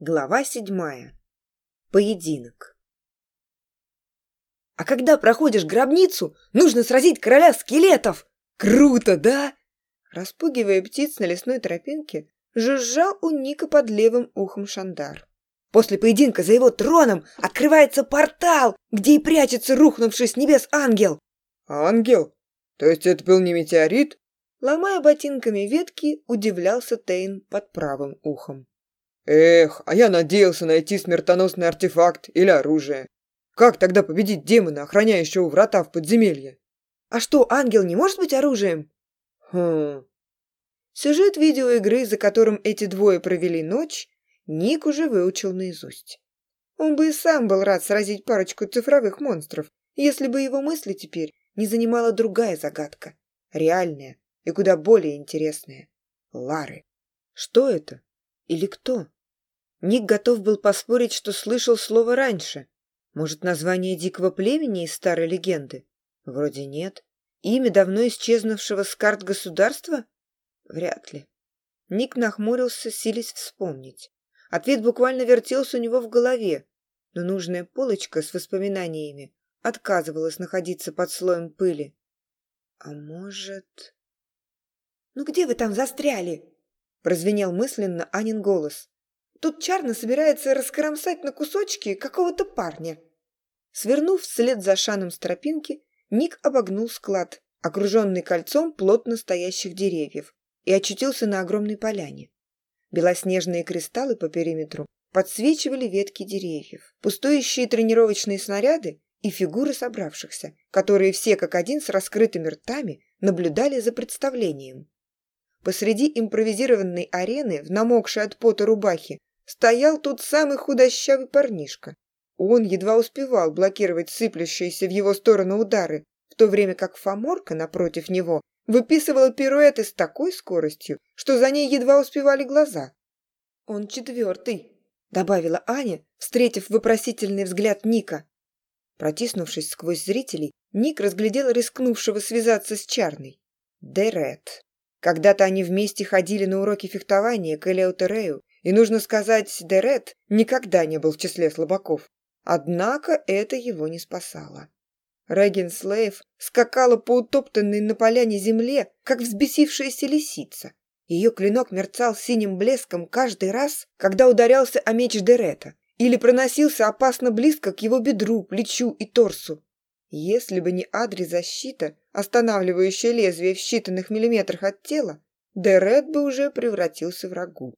Глава седьмая. Поединок. А когда проходишь гробницу, нужно сразить короля скелетов. Круто, да? Распугивая птиц на лесной тропинке, жужжал у Ника под левым ухом Шандар. После поединка за его троном открывается портал, где и прячется рухнувший с небес ангел. Ангел? То есть это был не метеорит? Ломая ботинками ветки, удивлялся Тейн под правым ухом. Эх, а я надеялся найти смертоносный артефакт или оружие. Как тогда победить демона, охраняющего врата в подземелье? А что, ангел не может быть оружием? Хм. Сюжет видеоигры, за которым эти двое провели ночь, Ник уже выучил наизусть. Он бы и сам был рад сразить парочку цифровых монстров, если бы его мысли теперь не занимала другая загадка, реальная и куда более интересная. Лары. Что это? Или кто? Ник готов был поспорить, что слышал слово раньше. Может, название дикого племени из старой легенды? Вроде нет. Имя давно исчезнувшего с карт государства? Вряд ли. Ник нахмурился, силясь вспомнить. Ответ буквально вертелся у него в голове, но нужная полочка с воспоминаниями отказывалась находиться под слоем пыли. А может... «Ну где вы там застряли?» — прозвенел мысленно Анин голос. Тут Чарна собирается раскромсать на кусочки какого-то парня. Свернув вслед за Шаном с тропинки, Ник обогнул склад, окруженный кольцом плотно стоящих деревьев, и очутился на огромной поляне. Белоснежные кристаллы по периметру подсвечивали ветки деревьев, пустующие тренировочные снаряды и фигуры собравшихся, которые все как один с раскрытыми ртами наблюдали за представлением. Посреди импровизированной арены в намокшей от пота рубахе стоял тот самый худощавый парнишка. Он едва успевал блокировать сыплющиеся в его сторону удары, в то время как Фоморка напротив него выписывала пируэты с такой скоростью, что за ней едва успевали глаза. «Он четвертый», — добавила Аня, встретив вопросительный взгляд Ника. Протиснувшись сквозь зрителей, Ник разглядел рискнувшего связаться с Чарной. Дерет. Когда-то они вместе ходили на уроки фехтования к Элеутерею и, нужно сказать, Дерет никогда не был в числе слабаков. Однако это его не спасало. Регин Слейв скакала по утоптанной на поляне земле, как взбесившаяся лисица. Ее клинок мерцал синим блеском каждый раз, когда ударялся о меч Дерета или проносился опасно близко к его бедру, плечу и торсу. Если бы не адри защита, останавливающая лезвие в считанных миллиметрах от тела, Дерет бы уже превратился в рагу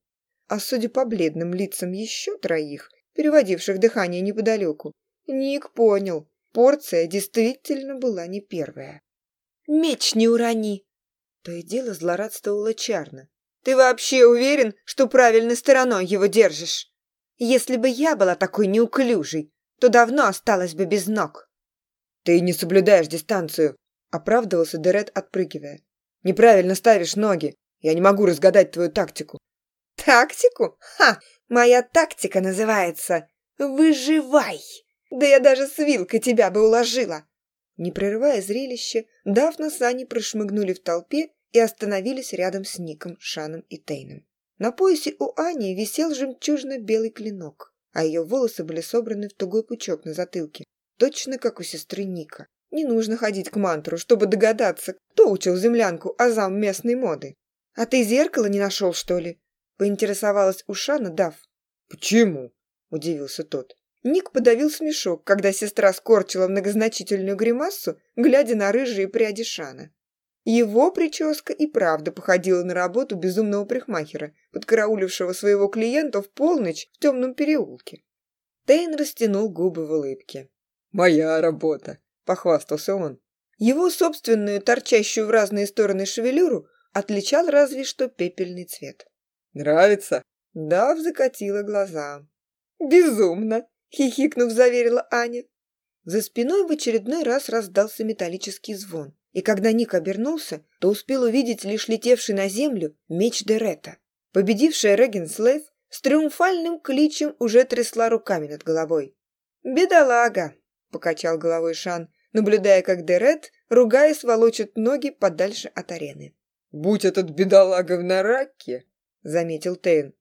а судя по бледным лицам еще троих, переводивших дыхание неподалеку, Ник понял, порция действительно была не первая. «Меч не урони!» То и дело злорадствовало Чарно. «Ты вообще уверен, что правильной стороной его держишь? Если бы я была такой неуклюжей, то давно осталась бы без ног». «Ты не соблюдаешь дистанцию», — оправдывался Дерет, отпрыгивая. «Неправильно ставишь ноги. Я не могу разгадать твою тактику. Тактику? Ха! Моя тактика называется «Выживай!» Да я даже с вилкой тебя бы уложила!» Не прерывая зрелище, Дафна с Аней прошмыгнули в толпе и остановились рядом с Ником, Шаном и Тейном. На поясе у Ани висел жемчужно-белый клинок, а ее волосы были собраны в тугой пучок на затылке, точно как у сестры Ника. Не нужно ходить к мантру, чтобы догадаться, кто учил землянку азам местной моды. «А ты зеркало не нашел, что ли?» поинтересовалась Ушана, дав. «Почему?» – удивился тот. Ник подавил смешок, когда сестра скорчила многозначительную гримассу, глядя на рыжие пряди Шана. Его прическа и правда походила на работу безумного прихмахера, подкараулившего своего клиента в полночь в темном переулке. Тейн растянул губы в улыбке. «Моя работа!» – похвастался он. Его собственную, торчащую в разные стороны шевелюру, отличал разве что пепельный цвет. Нравится? Дав закатила глаза. Безумно, хихикнув, заверила Аня. За спиной в очередной раз раздался металлический звон, и когда Ник обернулся, то успел увидеть лишь летевший на землю меч Дерета. Победившая Регенслейв с триумфальным кличем уже трясла руками над головой. «Бедолага!» – покачал головой Шан, наблюдая, как Дерет, ругаясь, волочит ноги подальше от арены. «Будь этот бедолага в нараке, заметил Тейн.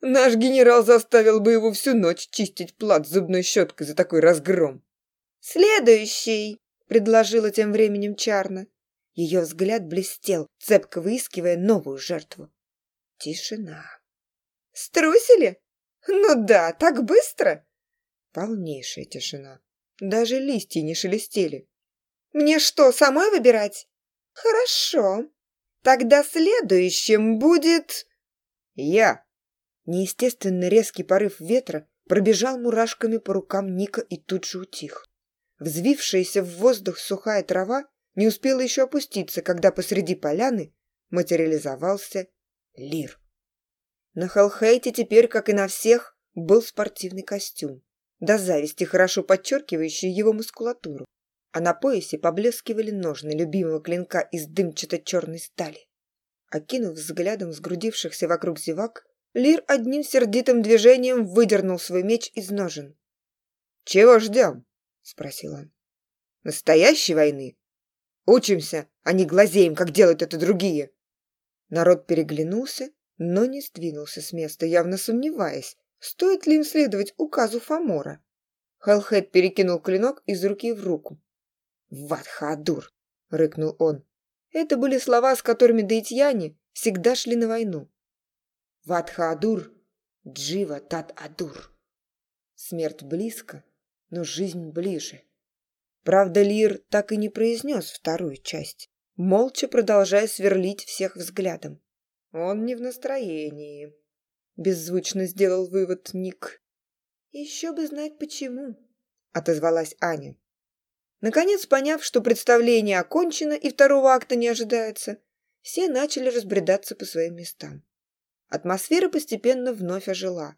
Наш генерал заставил бы его всю ночь чистить плат зубной щеткой за такой разгром. «Следующий!» — предложила тем временем Чарна. Ее взгляд блестел, цепко выискивая новую жертву. Тишина. «Струсили? Ну да, так быстро!» Полнейшая тишина. Даже листья не шелестели. «Мне что, самой выбирать?» «Хорошо. Тогда следующим будет...» «Я!» неестественно резкий порыв ветра пробежал мурашками по рукам Ника и тут же утих. Взвившаяся в воздух сухая трава не успела еще опуститься, когда посреди поляны материализовался лир. На Хелхейте теперь, как и на всех, был спортивный костюм, до зависти хорошо подчеркивающий его мускулатуру, а на поясе поблескивали ножны любимого клинка из дымчато-черной стали. Окинув взглядом сгрудившихся вокруг зевак, Лир одним сердитым движением выдернул свой меч из ножен. «Чего ждем?» — спросил он. «Настоящей войны? Учимся, а не глазеем, как делают это другие!» Народ переглянулся, но не сдвинулся с места, явно сомневаясь, стоит ли им следовать указу Фомора. Хеллхед перекинул клинок из руки в руку. «Ватхадур!» — рыкнул он. Это были слова, с которыми даитьяне всегда шли на войну. Ватха-Адур, Джива-Тат-Адур. Смерть близко, но жизнь ближе. Правда, Лир так и не произнес вторую часть, молча продолжая сверлить всех взглядом. Он не в настроении. Беззвучно сделал вывод Ник. Еще бы знать почему, отозвалась Аня. Наконец, поняв, что представление окончено и второго акта не ожидается, все начали разбредаться по своим местам. Атмосфера постепенно вновь ожила.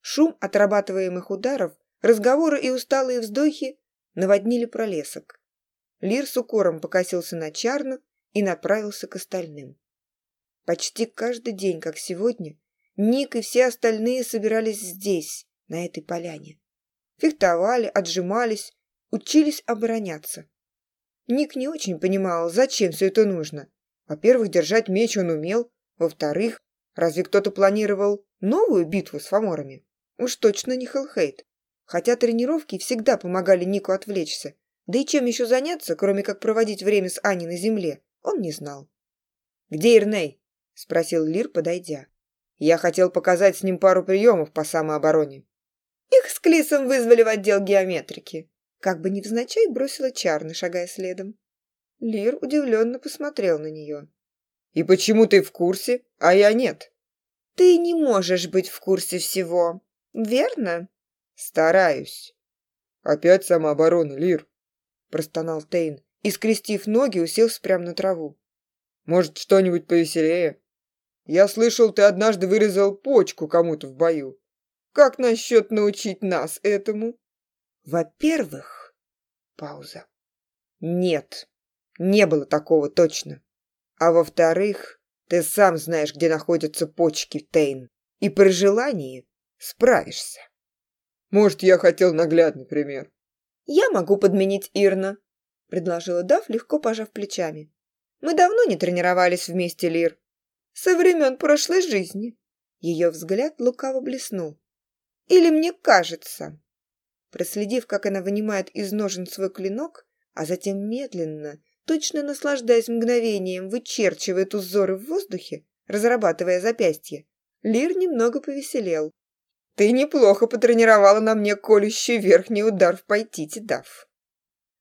Шум отрабатываемых ударов, разговоры и усталые вздохи наводнили пролесок. Лир с укором покосился на Чарну и направился к остальным. Почти каждый день, как сегодня, Ник и все остальные собирались здесь, на этой поляне. Фехтовали, отжимались, учились обороняться. Ник не очень понимал, зачем все это нужно. Во-первых, держать меч он умел. Во-вторых, разве кто-то планировал новую битву с фаморами? Уж точно не Хелхейт. Хотя тренировки всегда помогали Нику отвлечься. Да и чем еще заняться, кроме как проводить время с Аней на земле, он не знал. «Где Ирней?» – спросил Лир, подойдя. «Я хотел показать с ним пару приемов по самообороне». «Их с Клисом вызвали в отдел геометрики», как бы невзначай бросила Чарна, шагая следом. Лир удивленно посмотрел на нее. «И почему ты в курсе, а я нет?» «Ты не можешь быть в курсе всего, верно?» «Стараюсь». «Опять самооборона, Лир», – простонал Тейн и, скрестив ноги, уселся прямо на траву. «Может, что-нибудь повеселее? Я слышал, ты однажды вырезал почку кому-то в бою. Как насчет научить нас этому?» во-первых пауза. Нет не было такого точно. А во-вторых ты сам знаешь где находятся почки тейн и при желании справишься. Может я хотел наглядный пример? Я могу подменить ирна предложила дав легко пожав плечами. Мы давно не тренировались вместе лир. Со времен прошлой жизни. Ее взгляд лукаво блеснул. Или мне кажется проследив, как она вынимает из ножен свой клинок, а затем медленно, точно наслаждаясь мгновением, вычерчивает узоры в воздухе, разрабатывая запястье. Лир немного повеселел. «Ты неплохо потренировала на мне колющий верхний удар в пайтите, Дав».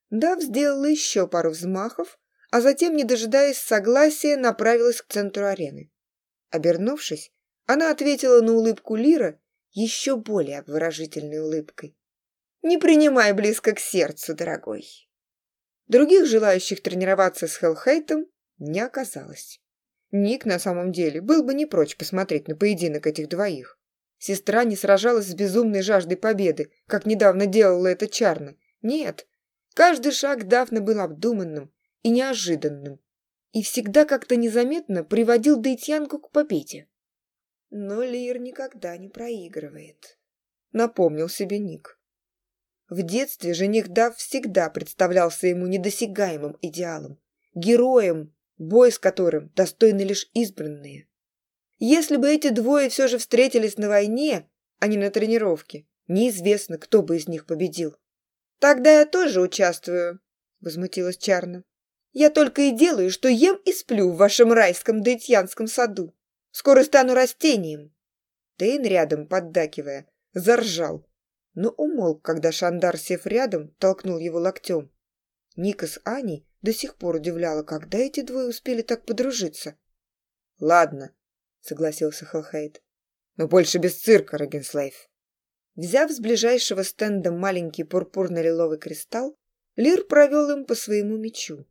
Дав сделала еще пару взмахов, а затем, не дожидаясь согласия, направилась к центру арены. Обернувшись, она ответила на улыбку Лира еще более обворожительной улыбкой. Не принимай близко к сердцу, дорогой. Других желающих тренироваться с Хелхейтом не оказалось. Ник на самом деле был бы не прочь посмотреть на поединок этих двоих. Сестра не сражалась с безумной жаждой победы, как недавно делала это Чарна. Нет, каждый шаг Дафны был обдуманным и неожиданным, и всегда как-то незаметно приводил Дейтьянку к победе. Но Лир никогда не проигрывает, напомнил себе Ник. В детстве жених Дав всегда представлялся ему недосягаемым идеалом, героем, бой с которым достойны лишь избранные. Если бы эти двое все же встретились на войне, а не на тренировке, неизвестно, кто бы из них победил. «Тогда я тоже участвую», — возмутилась Чарна. «Я только и делаю, что ем и сплю в вашем райском даитьянском саду. Скоро стану растением». Тейн рядом, поддакивая, заржал, но умолк, когда Шандар, сев рядом, толкнул его локтем. Ника с Аней до сих пор удивляла, когда эти двое успели так подружиться. «Ладно», — согласился Халхейд. — «но больше без цирка, Рогенслайф». Взяв с ближайшего стенда маленький пурпурно-лиловый кристалл, Лир провел им по своему мечу.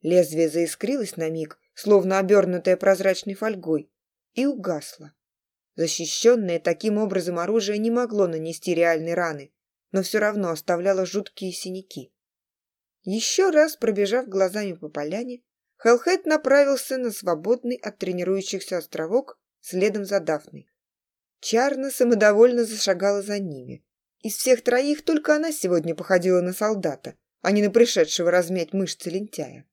Лезвие заискрилось на миг, словно обернутое прозрачной фольгой, и угасло. Защищенное таким образом оружие не могло нанести реальные раны, но все равно оставляло жуткие синяки. Еще раз пробежав глазами по поляне, Хеллхед направился на свободный от тренирующихся островок следом за Дафной. Чарна самодовольно зашагала за ними. Из всех троих только она сегодня походила на солдата, а не на пришедшего размять мышцы лентяя.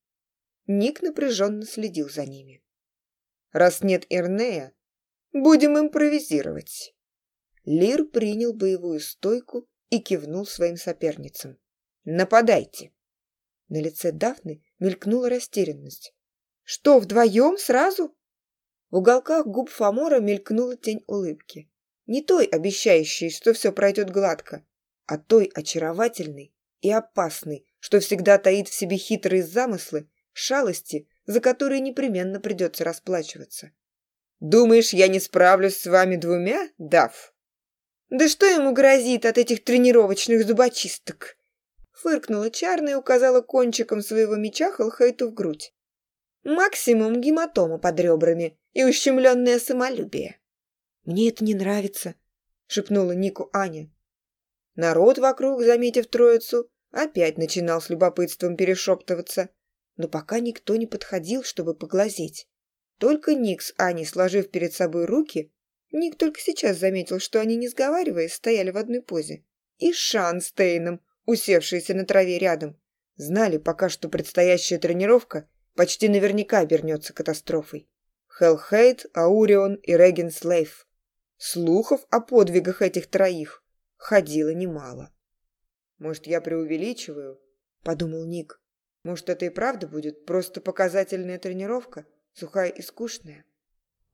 Ник напряженно следил за ними. Раз нет Ирнея. Будем импровизировать». Лир принял боевую стойку и кивнул своим соперницам. «Нападайте!» На лице Дафны мелькнула растерянность. «Что, вдвоем сразу?» В уголках губ Фомора мелькнула тень улыбки. Не той обещающей, что все пройдет гладко, а той очаровательной и опасной, что всегда таит в себе хитрые замыслы, шалости, за которые непременно придется расплачиваться. Думаешь, я не справлюсь с вами двумя, Дав? Да что ему грозит от этих тренировочных зубочисток? Фыркнула Чарна и указала кончиком своего меча Халхайту в грудь. Максимум гематома под ребрами и ущемленное самолюбие. «Мне это не нравится», — шепнула Нику Аня. Народ вокруг, заметив троицу, опять начинал с любопытством перешептываться, но пока никто не подходил, чтобы поглазеть. Только Никс, Ани, сложив перед собой руки, Ник только сейчас заметил, что они, не сговариваясь, стояли в одной позе. И Шан с Тейном, усевшиеся на траве рядом, знали пока, что предстоящая тренировка почти наверняка обернется катастрофой. Хелхейт, Аурион и Реген Слейф. Слухов о подвигах этих троих ходило немало. «Может, я преувеличиваю?» – подумал Ник. «Может, это и правда будет просто показательная тренировка?» сухая и скучная.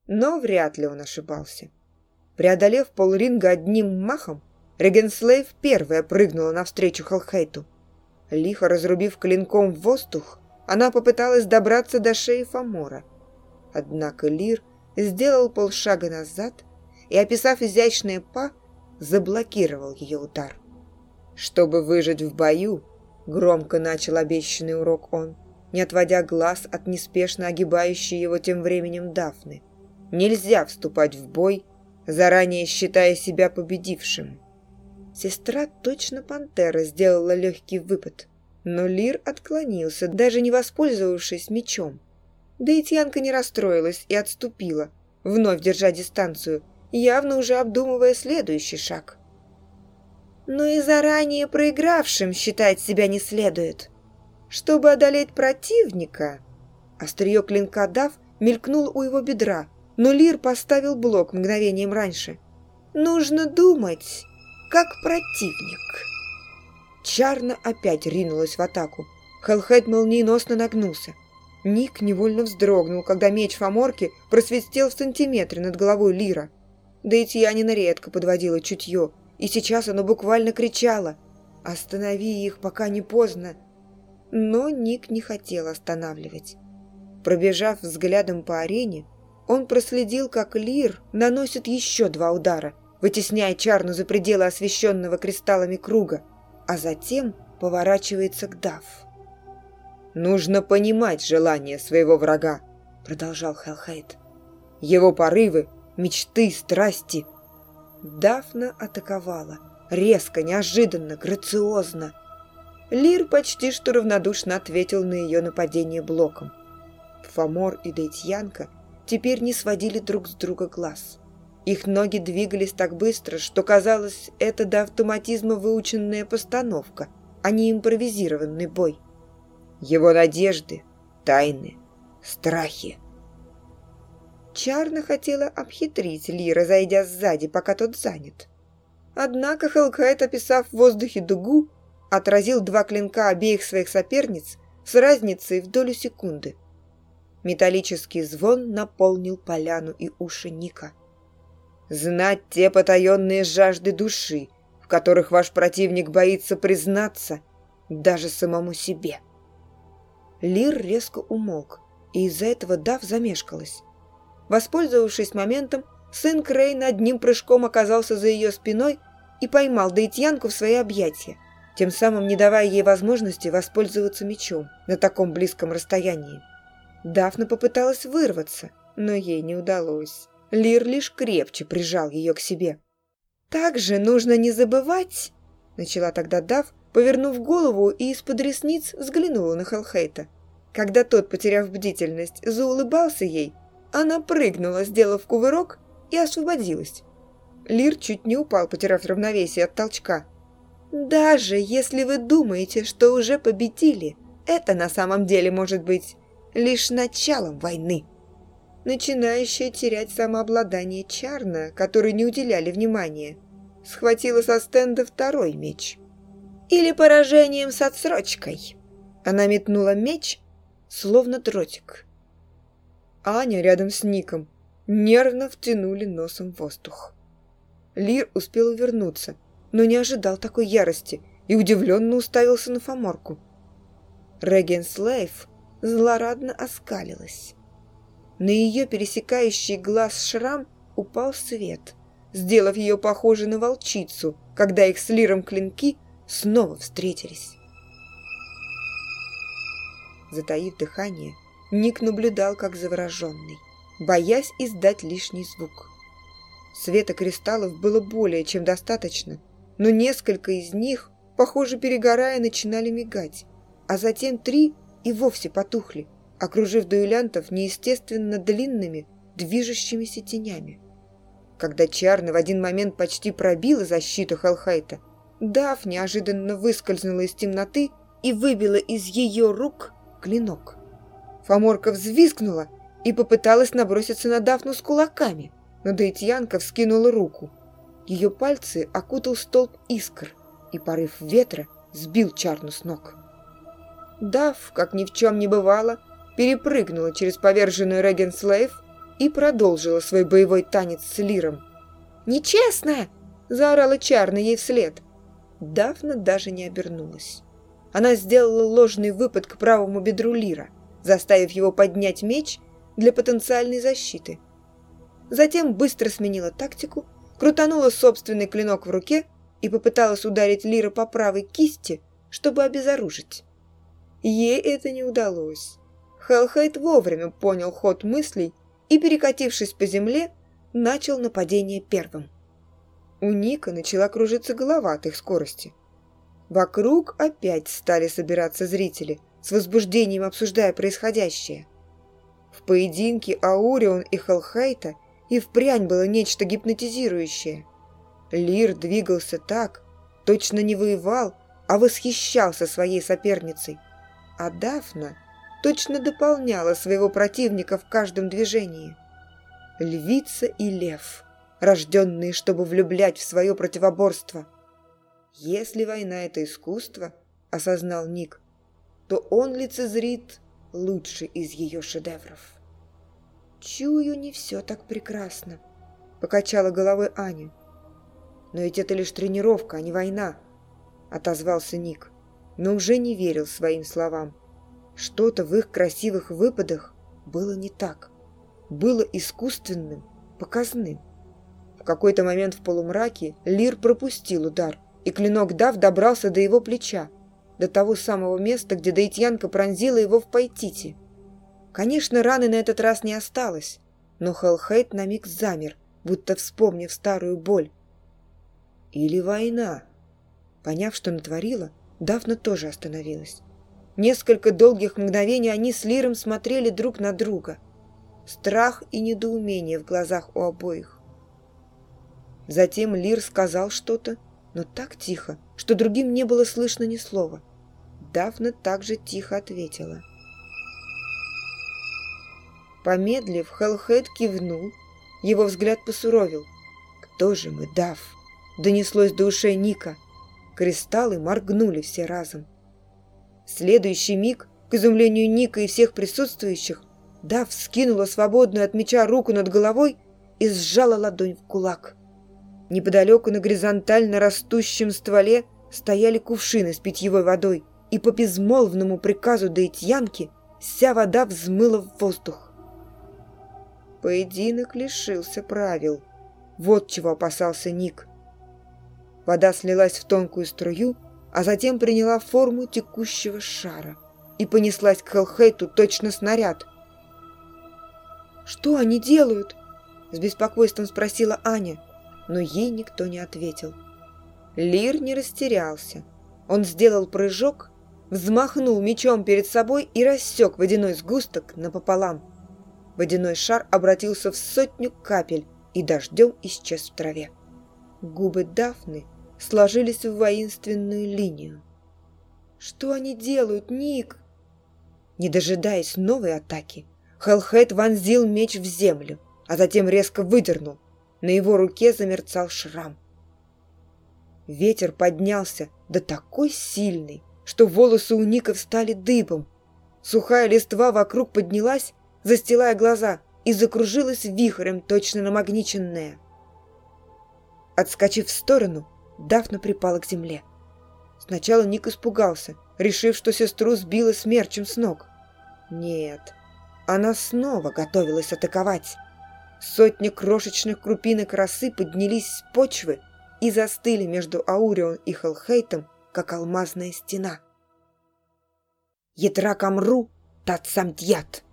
Но вряд ли он ошибался. Преодолев полринга одним махом, Регенслейв первая прыгнула навстречу Халхейту. Лихо разрубив клинком в воздух, она попыталась добраться до шеи Фомора. Однако Лир сделал полшага назад и, описав изящные па, заблокировал ее удар. «Чтобы выжить в бою», — громко начал обещанный урок он, — не отводя глаз от неспешно огибающей его тем временем Дафны. Нельзя вступать в бой, заранее считая себя победившим. Сестра точно пантера сделала легкий выпад, но Лир отклонился, даже не воспользовавшись мечом. Да и Тьянка не расстроилась и отступила, вновь держа дистанцию, явно уже обдумывая следующий шаг. «Но и заранее проигравшим считать себя не следует», чтобы одолеть противника. Острие клинка дав, мелькнуло у его бедра, но Лир поставил блок мгновением раньше. Нужно думать, как противник. Чарна опять ринулась в атаку. Хелхед молниеносно нагнулся. Ник невольно вздрогнул, когда меч Фоморки просвистел в сантиметре над головой Лира. Да и Тьянина редко подводила чутье, и сейчас оно буквально кричало «Останови их, пока не поздно!» но Ник не хотел останавливать. Пробежав взглядом по арене, он проследил, как Лир наносит еще два удара, вытесняя Чарну за пределы освещенного кристаллами круга, а затем поворачивается к Дав. «Нужно понимать желание своего врага», — продолжал Хелхейт. «Его порывы, мечты, страсти». Дафна атаковала, резко, неожиданно, грациозно — Лир почти что равнодушно ответил на ее нападение блоком. Фомор и Дейтьянка теперь не сводили друг с друга глаз. Их ноги двигались так быстро, что казалось, это до автоматизма выученная постановка, а не импровизированный бой. Его надежды, тайны, страхи. Чарна хотела обхитрить Лира, зайдя сзади, пока тот занят. Однако Хелкайт, описав в воздухе дугу, отразил два клинка обеих своих соперниц с разницей в долю секунды. Металлический звон наполнил поляну и уши Ника. «Знать те потаенные жажды души, в которых ваш противник боится признаться даже самому себе». Лир резко умолк, и из-за этого Дав замешкалась. Воспользовавшись моментом, сын Крейн одним прыжком оказался за ее спиной и поймал Дейтьянку в свои объятия – тем самым не давая ей возможности воспользоваться мечом на таком близком расстоянии. Дафна попыталась вырваться, но ей не удалось. Лир лишь крепче прижал ее к себе. «Также нужно не забывать...» Начала тогда Дав, повернув голову и из-под ресниц взглянула на Хелхейта. Когда тот, потеряв бдительность, заулыбался ей, она прыгнула, сделав кувырок, и освободилась. Лир чуть не упал, потеряв равновесие от толчка – даже если вы думаете, что уже победили, это на самом деле может быть лишь началом войны. Начинающая терять самообладание Чарна, которой не уделяли внимания, схватила со стенда второй меч. Или поражением с отсрочкой. Она метнула меч, словно тротик. Аня рядом с Ником нервно втянули носом воздух. Лир успел вернуться – но не ожидал такой ярости и удивленно уставился на Фоморку. Реген Слейф злорадно оскалилась. На ее пересекающий глаз шрам упал свет, сделав ее похожей на волчицу, когда их с Лиром клинки снова встретились. Затаив дыхание, Ник наблюдал как завороженный, боясь издать лишний звук. Света кристаллов было более чем достаточно, но несколько из них, похоже, перегорая, начинали мигать, а затем три и вовсе потухли, окружив дуэлянтов неестественно длинными, движущимися тенями. Когда Чарна в один момент почти пробила защиту Хелхайта, Дав неожиданно выскользнула из темноты и выбила из ее рук клинок. Фоморка взвизгнула и попыталась наброситься на Дафну с кулаками, но Дейтьянка вскинула руку – ее пальцы окутал столб искр, и порыв ветра сбил Чарну с ног. Дав, как ни в чем не бывало, перепрыгнула через поверженную Реген Слейв и продолжила свой боевой танец с Лиром. «Нечестно!» – заорала Чарна ей вслед. Дафна даже не обернулась. Она сделала ложный выпад к правому бедру Лира, заставив его поднять меч для потенциальной защиты. Затем быстро сменила тактику – крутанула собственный клинок в руке и попыталась ударить Лира по правой кисти, чтобы обезоружить. Ей это не удалось. Хелхейт вовремя понял ход мыслей и, перекатившись по земле, начал нападение первым. У Ника начала кружиться голова от их скорости. Вокруг опять стали собираться зрители, с возбуждением обсуждая происходящее. В поединке Аурион и Хелхейта – и впрянь было нечто гипнотизирующее. Лир двигался так, точно не воевал, а восхищался своей соперницей. А Дафна точно дополняла своего противника в каждом движении. Львица и лев, рожденные, чтобы влюблять в свое противоборство. Если война – это искусство, осознал Ник, то он лицезрит лучший из ее шедевров чую, не все так прекрасно», — покачала головой Аня. «Но ведь это лишь тренировка, а не война», — отозвался Ник, но уже не верил своим словам. Что-то в их красивых выпадах было не так. Было искусственным, показным. В какой-то момент в полумраке Лир пропустил удар, и клинок Дав добрался до его плеча, до того самого места, где Дейтьянка пронзила его в пайтите — Конечно, раны на этот раз не осталось, но Хелхейт на миг замер, будто вспомнив старую боль. Или война. Поняв, что натворила, Дафна тоже остановилась. Несколько долгих мгновений они с Лиром смотрели друг на друга. Страх и недоумение в глазах у обоих. Затем Лир сказал что-то, но так тихо, что другим не было слышно ни слова. Дафна также тихо ответила – Помедлив, Хеллхед кивнул. Его взгляд посуровил. «Кто же мы, Дав?» — донеслось до ушей Ника. Кристаллы моргнули все разом. В следующий миг, к изумлению Ника и всех присутствующих, Дав скинула свободную от меча руку над головой и сжала ладонь в кулак. Неподалеку на горизонтально растущем стволе стояли кувшины с питьевой водой, и по безмолвному приказу Дейтьянки вся вода взмыла в воздух поединок лишился правил. Вот чего опасался Ник. Вода слилась в тонкую струю, а затем приняла форму текущего шара и понеслась к Хелхейту точно снаряд. «Что они делают?» – с беспокойством спросила Аня, но ей никто не ответил. Лир не растерялся. Он сделал прыжок, взмахнул мечом перед собой и рассек водяной сгусток напополам. Водяной шар обратился в сотню капель и дождем исчез в траве. Губы Дафны сложились в воинственную линию. «Что они делают, Ник?» Не дожидаясь новой атаки, Хеллхед вонзил меч в землю, а затем резко выдернул. На его руке замерцал шрам. Ветер поднялся до да такой сильный, что волосы у Ника встали дыбом. Сухая листва вокруг поднялась застилая глаза, и закружилась вихрем, точно намагниченная. Отскочив в сторону, Дафна припала к земле. Сначала Ник испугался, решив, что сестру сбила смерчем с ног. Нет, она снова готовилась атаковать. Сотни крошечных крупинок росы поднялись с почвы и застыли между Аурион и Хелхейтом, как алмазная стена. «Ядра камру, тацамтьят!»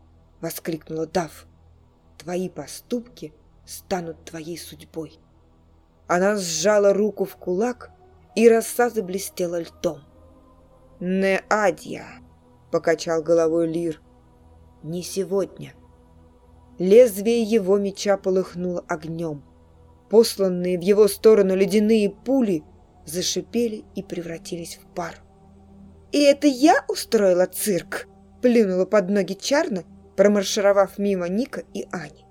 воскликнула Дав. «Твои поступки станут твоей судьбой». Она сжала руку в кулак, и роса заблестела льтом. «Не адья!» — покачал головой Лир. «Не сегодня». Лезвие его меча полыхнуло огнем. Посланные в его сторону ледяные пули зашипели и превратились в пар. «И это я устроила цирк?» — плюнула под ноги Чарна промаршировав мимо Ника и Ани.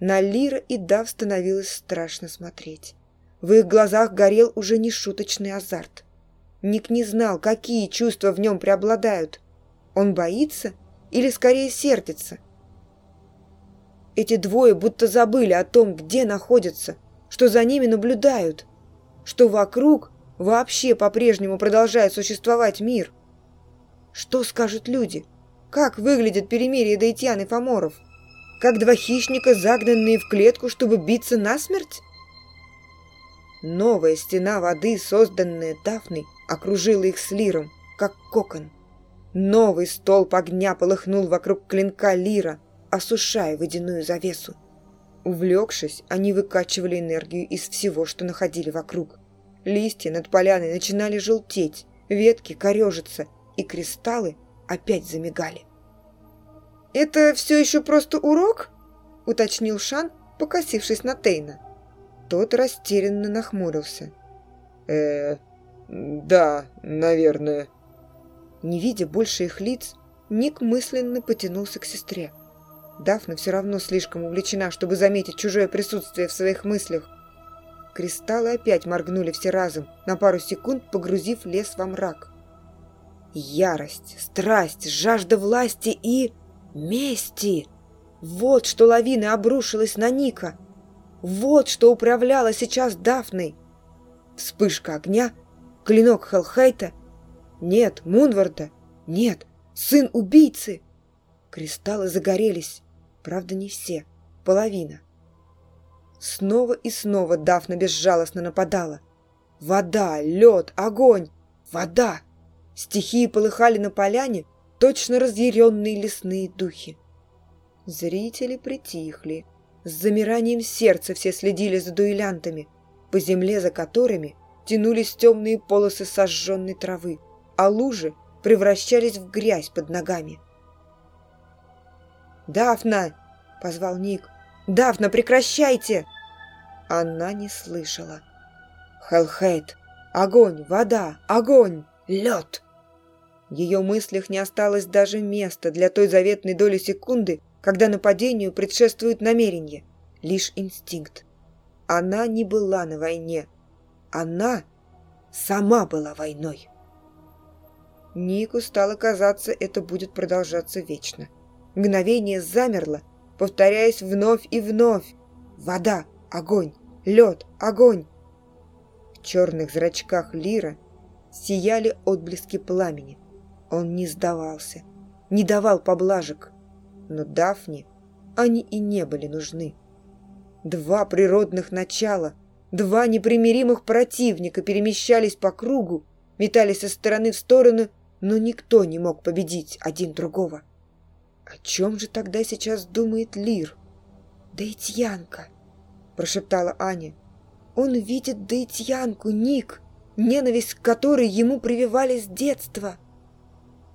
На Лира и Дав становилось страшно смотреть. В их глазах горел уже нешуточный азарт. Ник не знал, какие чувства в нем преобладают. Он боится или скорее сердится? Эти двое будто забыли о том, где находятся, что за ними наблюдают, что вокруг вообще по-прежнему продолжает существовать мир. Что скажут люди? — как выглядят перемирие Дайтьян и Фоморов? Как два хищника, загнанные в клетку, чтобы биться насмерть? Новая стена воды, созданная Дафной, окружила их с Лиром, как кокон. Новый столб огня полыхнул вокруг клинка Лира, осушая водяную завесу. Увлекшись, они выкачивали энергию из всего, что находили вокруг. Листья над поляной начинали желтеть, ветки корежиться, и кристаллы опять замигали. «Это все еще просто урок?» — уточнил Шан, покосившись на Тейна. Тот растерянно нахмурился. э да, наверное». Не видя больше их лиц, Ник мысленно потянулся к сестре. Дафна все равно слишком увлечена, чтобы заметить чужое присутствие в своих мыслях. Кристаллы опять моргнули все разом, на пару секунд погрузив лес во мрак. Ярость, страсть, жажда власти и... мести. Вот что лавина обрушилась на Ника. Вот что управляла сейчас Дафной. Вспышка огня, клинок Хелхейта. Нет, Мунварда. Нет, сын убийцы. Кристаллы загорелись. Правда, не все. Половина. Снова и снова Дафна безжалостно нападала. Вода, лед, огонь. Вода. Стихии полыхали на поляне, точно разъяренные лесные духи. Зрители притихли. С замиранием сердца все следили за дуэлянтами, по земле за которыми тянулись темные полосы сожженной травы, а лужи превращались в грязь под ногами. «Дафна!» — позвал Ник. «Дафна, прекращайте!» Она не слышала. «Хелхейт! Огонь! Вода! Огонь!» лед. Ее мыслях не осталось даже места для той заветной доли секунды, когда нападению предшествует намерение, лишь инстинкт. Она не была на войне. Она сама была войной. Нику стало казаться, это будет продолжаться вечно. Мгновение замерло, повторяясь вновь и вновь. Вода, огонь, лед, огонь. В черных зрачках Лира – сияли отблески пламени. Он не сдавался, не давал поблажек. Но Дафне они и не были нужны. Два природных начала, два непримиримых противника перемещались по кругу, метались со стороны в сторону, но никто не мог победить один другого. О чем же тогда сейчас думает Лир? «Дейтьянка!» – прошептала Аня. «Он видит Дейтьянку, Ник!» ненависть к которой ему прививали с детства.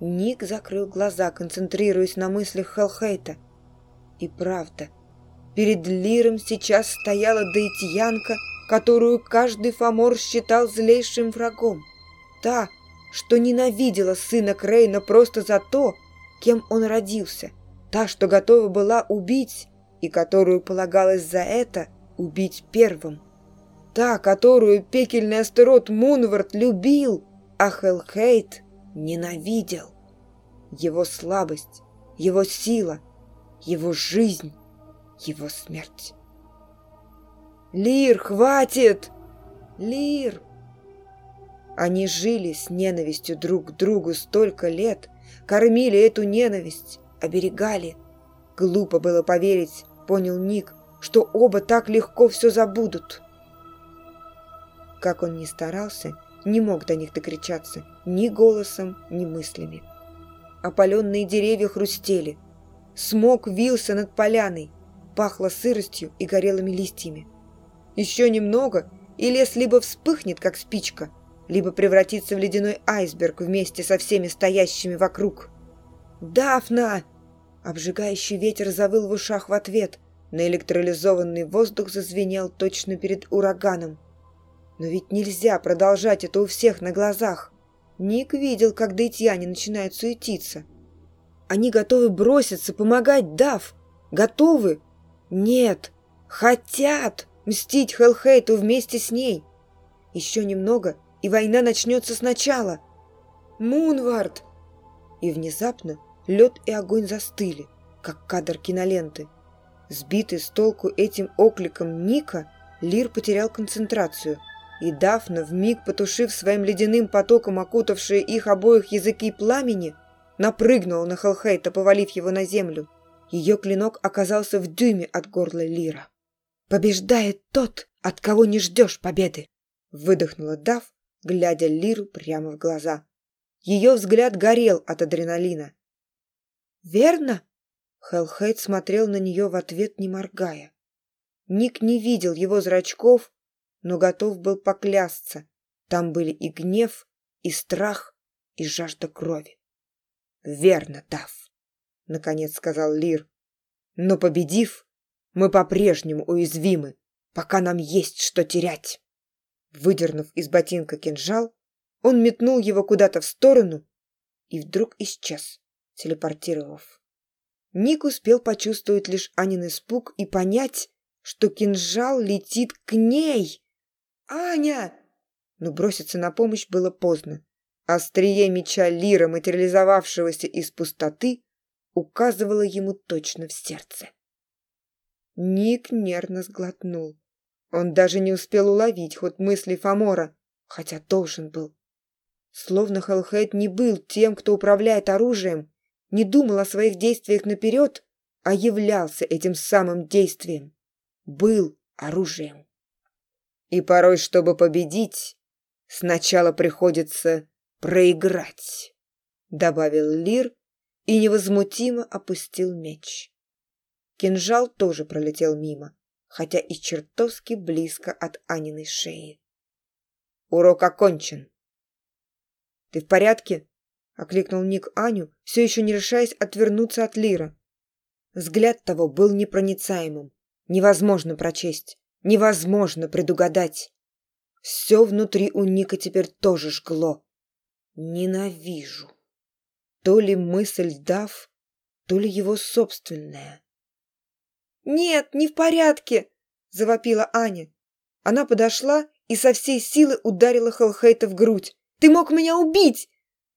Ник закрыл глаза, концентрируясь на мыслях Хелхейта. И правда, перед Лиром сейчас стояла даитьянка, которую каждый Фомор считал злейшим врагом. Та, что ненавидела сына Крейна просто за то, кем он родился. Та, что готова была убить, и которую полагалось за это убить первым та, которую пекельный астерот Мунвард любил, а Хелхейт ненавидел. Его слабость, его сила, его жизнь, его смерть. «Лир, хватит! Лир!» Они жили с ненавистью друг к другу столько лет, кормили эту ненависть, оберегали. Глупо было поверить, понял Ник, что оба так легко все забудут. Как он ни старался, не мог до них докричаться ни голосом, ни мыслями. Опаленные деревья хрустели. Смог вился над поляной. Пахло сыростью и горелыми листьями. Еще немного, и лес либо вспыхнет, как спичка, либо превратится в ледяной айсберг вместе со всеми стоящими вокруг. «Дафна!» Обжигающий ветер завыл в ушах в ответ. на Наэлектролизованный воздух зазвенел точно перед ураганом. Но ведь нельзя продолжать это у всех на глазах. Ник видел, как дейтьяне начинают суетиться. Они готовы броситься, помогать Дав. Готовы? Нет. Хотят мстить Хелхейту вместе с ней. Еще немного, и война начнется сначала. Мунвард! И внезапно лед и огонь застыли, как кадр киноленты. Сбитый с толку этим окликом Ника, Лир потерял концентрацию – и Дафна, вмиг потушив своим ледяным потоком окутавшие их обоих языки пламени, напрыгнула на Хелхейта, повалив его на землю. Ее клинок оказался в дюйме от горла Лира. «Побеждает тот, от кого не ждешь победы!» выдохнула Даф, глядя Лиру прямо в глаза. Ее взгляд горел от адреналина. «Верно?» Хелхейт смотрел на нее в ответ, не моргая. Ник не видел его зрачков, но готов был поклясться. Там были и гнев, и страх, и жажда крови. «Верно, Дав», — наконец сказал Лир. «Но победив, мы по-прежнему уязвимы, пока нам есть что терять». Выдернув из ботинка кинжал, он метнул его куда-то в сторону и вдруг исчез, телепортировав. Ник успел почувствовать лишь Анин испуг и понять, что кинжал летит к ней, аня! Ну, Но броситься на помощь было поздно. Острие меча лира материализовавшегося из пустоты указывало ему точно в сердце. Ник нервно сглотнул. Он даже не успел уловить ход мысли фомора хотя должен был. Словно хелхед не был тем кто управляет оружием не думал о своих действиях наперед а являлся этим самым действием. Был оружием. И порой, чтобы победить, сначала приходится проиграть», — добавил Лир и невозмутимо опустил меч. Кинжал тоже пролетел мимо, хотя и чертовски близко от Аниной шеи. «Урок окончен». «Ты в порядке?» — окликнул Ник Аню, все еще не решаясь отвернуться от Лира. Взгляд того был непроницаемым, невозможно прочесть невозможно предугадать. Все внутри у Ника теперь тоже жгло. Ненавижу. То ли мысль дав, то ли его собственная. «Нет, не в порядке!» – завопила Аня. Она подошла и со всей силы ударила Хелхейта в грудь. «Ты мог меня убить!»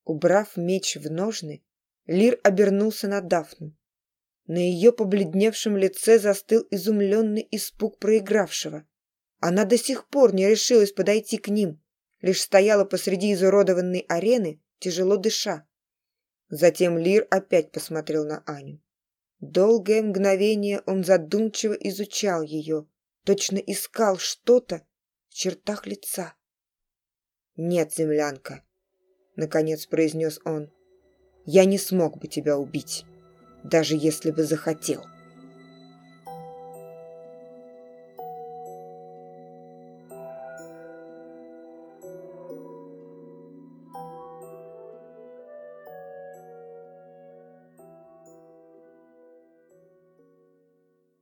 Убрав меч в ножны, Лир обернулся на Дафну. На ее побледневшем лице застыл изумленный испуг проигравшего. Она до сих пор не решилась подойти к ним, лишь стояла посреди изуродованной арены, тяжело дыша. Затем Лир опять посмотрел на Аню. Долгое мгновение он задумчиво изучал ее, точно искал что-то в чертах лица. «Нет, землянка», — наконец произнес он, — «я не смог бы тебя убить» даже если бы захотел.